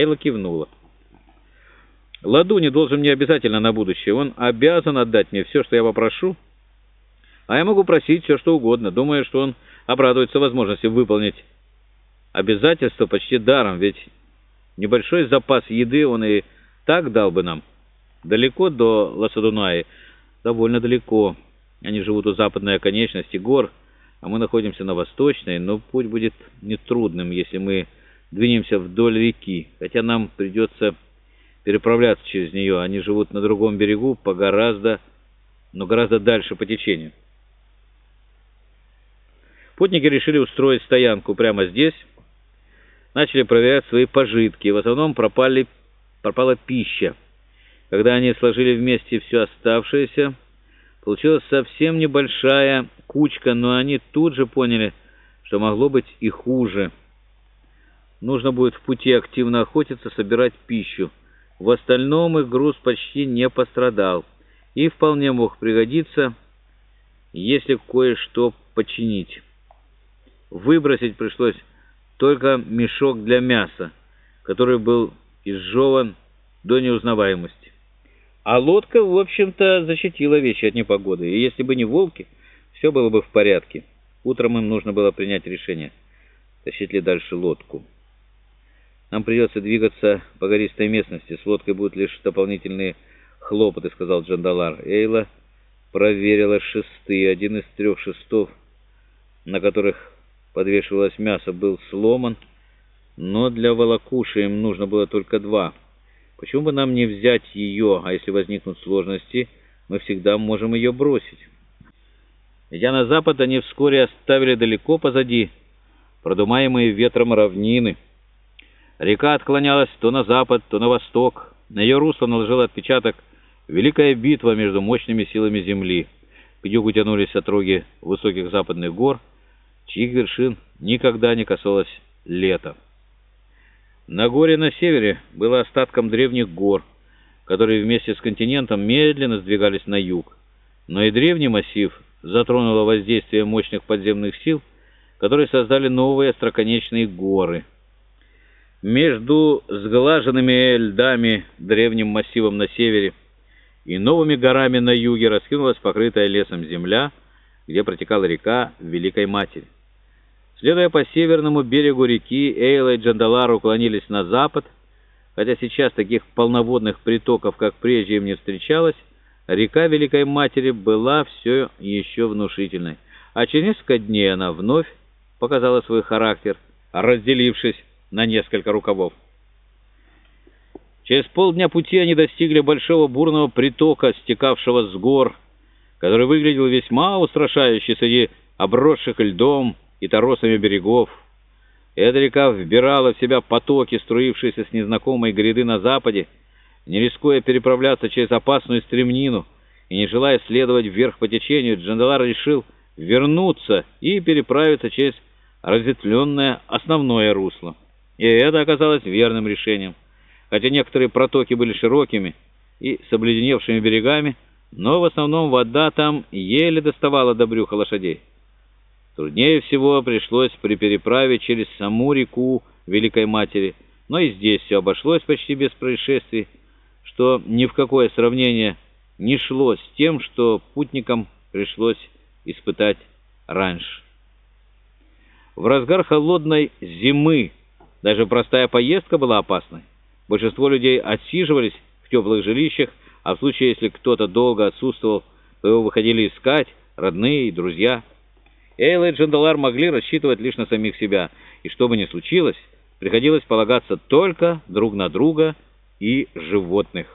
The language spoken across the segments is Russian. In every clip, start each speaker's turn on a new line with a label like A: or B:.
A: Эйла кивнула. Ладу не должен мне обязательно на будущее. Он обязан отдать мне все, что я попрошу. А я могу просить все, что угодно. Думаю, что он обрадуется возможности выполнить обязательства почти даром, ведь небольшой запас еды он и так дал бы нам. Далеко до Ласадунаи? Довольно далеко. Они живут у западной оконечности гор, а мы находимся на восточной, но путь будет нетрудным, если мы двинемся вдоль реки, хотя нам придется переправляться через нее. Они живут на другом берегу, по гораздо, но гораздо дальше по течению. Путники решили устроить стоянку прямо здесь, начали проверять свои пожитки. В основном пропали, пропала пища. Когда они сложили вместе все оставшееся, получилась совсем небольшая кучка, но они тут же поняли, что могло быть и хуже. Нужно будет в пути активно охотиться, собирать пищу. В остальном их груз почти не пострадал и вполне мог пригодиться, если кое-что починить. Выбросить пришлось только мешок для мяса, который был изжеван до неузнаваемости. А лодка, в общем-то, защитила вещи от непогоды, и если бы не волки, все было бы в порядке. Утром им нужно было принять решение, тащить ли дальше лодку. Нам придется двигаться по гористой местности, с лодкой будут лишь дополнительные хлопоты, сказал Джандалар. Эйла проверила шесты, один из трех шестов, на которых подвешивалось мясо, был сломан, но для волокуши им нужно было только два. Почему бы нам не взять ее, а если возникнут сложности, мы всегда можем ее бросить? Идя на запад, они вскоре оставили далеко позади продумаемые ветром равнины. Река отклонялась то на запад, то на восток. На ее русло наложил отпечаток великая битва между мощными силами земли. К югу тянулись отроги высоких западных гор, чьих вершин никогда не касалось лета. На горе на севере было остатком древних гор, которые вместе с континентом медленно сдвигались на юг. Но и древний массив затронуло воздействие мощных подземных сил, которые создали новые остроконечные горы. Между сглаженными льдами древним массивом на севере и новыми горами на юге раскинулась покрытая лесом земля, где протекала река Великой Матери. Следуя по северному берегу реки, Эйла и Джандалар уклонились на запад, хотя сейчас таких полноводных притоков, как прежде, им не встречалось, река Великой Матери была все еще внушительной, а через несколько дней она вновь показала свой характер, разделившись на несколько рукавов. Через полдня пути они достигли большого бурного притока, стекавшего с гор, который выглядел весьма устрашающе среди обросших льдом, и торосами берегов. Эта река вбирала в себя потоки, струившиеся с незнакомой гряды на западе, не рискуя переправляться через опасную стремнину и не желая следовать вверх по течению, Джандалар решил вернуться и переправиться через разветвленное основное русло. И это оказалось верным решением. Хотя некоторые протоки были широкими и с обледеневшими берегами, но в основном вода там еле доставала до брюха лошадей. Труднее всего пришлось при переправе через саму реку Великой Матери, но и здесь все обошлось почти без происшествий, что ни в какое сравнение не шло с тем, что путникам пришлось испытать раньше. В разгар холодной зимы даже простая поездка была опасной. Большинство людей отсиживались в теплых жилищах, а в случае, если кто-то долго отсутствовал, то его выходили искать родные и друзья – Эйла и Джандалар могли рассчитывать лишь на самих себя, и что бы ни случилось, приходилось полагаться только друг на друга и животных.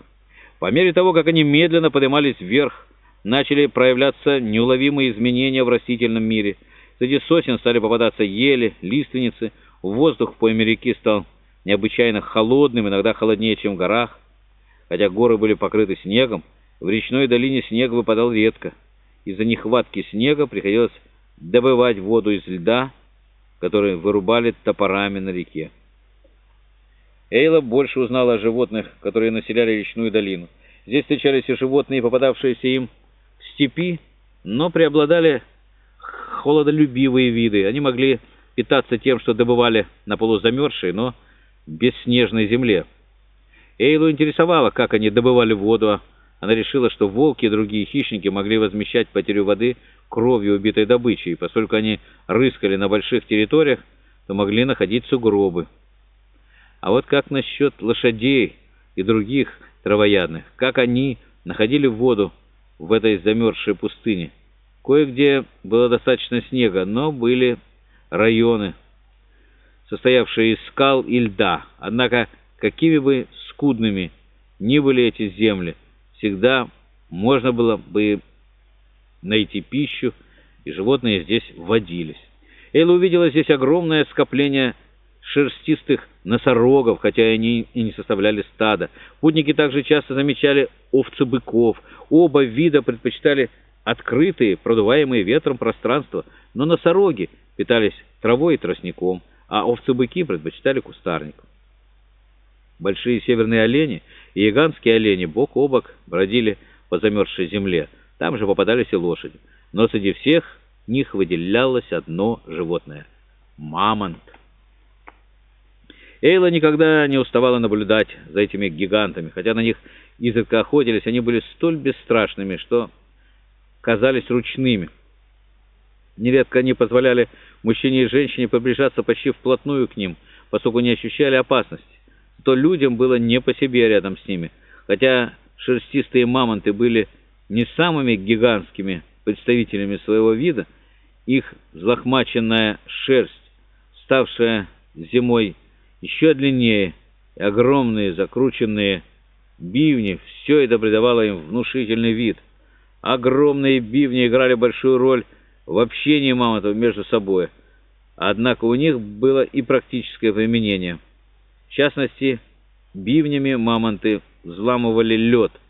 A: По мере того, как они медленно поднимались вверх, начали проявляться неуловимые изменения в растительном мире. Среди сосен стали попадаться ели, лиственницы, воздух в пойме реки стал необычайно холодным, иногда холоднее, чем в горах. Хотя горы были покрыты снегом, в речной долине снег выпадал редко. Из-за нехватки снега приходилось добывать воду из льда, который вырубали топорами на реке. Эйла больше узнала о животных, которые населяли речную долину. Здесь встречались и животные, попадавшиеся им в степи, но преобладали холодолюбивые виды. Они могли питаться тем, что добывали на полузамерзшей, но бесснежной земле. Эйлу интересовало, как они добывали воду. Она решила, что волки и другие хищники могли возмещать потерю воды кровью убитой добычи, и поскольку они рыскали на больших территориях, то могли находить сугробы. А вот как насчет лошадей и других травоядных? Как они находили воду в этой замерзшей пустыне? Кое-где было достаточно снега, но были районы, состоявшие из скал и льда. Однако, какими бы скудными ни были эти земли, всегда можно было бы найти пищу, и животные здесь водились. Эйла увидела здесь огромное скопление шерстистых носорогов, хотя они и не составляли стада. Путники также часто замечали овцы быков. Оба вида предпочитали открытые, продуваемые ветром пространства, но носороги питались травой и тростником, а овцы-быки предпочитали кустарник. Большие северные олени и гигантские олени бок о бок бродили по замерзшей земле. Там же попадались и лошади. Но среди всех них выделялось одно животное — мамонт. Эйла никогда не уставала наблюдать за этими гигантами. Хотя на них изредка охотились, они были столь бесстрашными, что казались ручными. Нередко они позволяли мужчине и женщине приближаться почти вплотную к ним, поскольку не ощущали опасности. То людям было не по себе рядом с ними, хотя шерстистые мамонты были не самыми гигантскими представителями своего вида, их взлохмаченная шерсть, ставшая зимой еще длиннее, и огромные закрученные бивни, все это придавало им внушительный вид. Огромные бивни играли большую роль в общении мамонтов между собой, однако у них было и практическое применение. В частности, бивнями мамонты взламывали лед –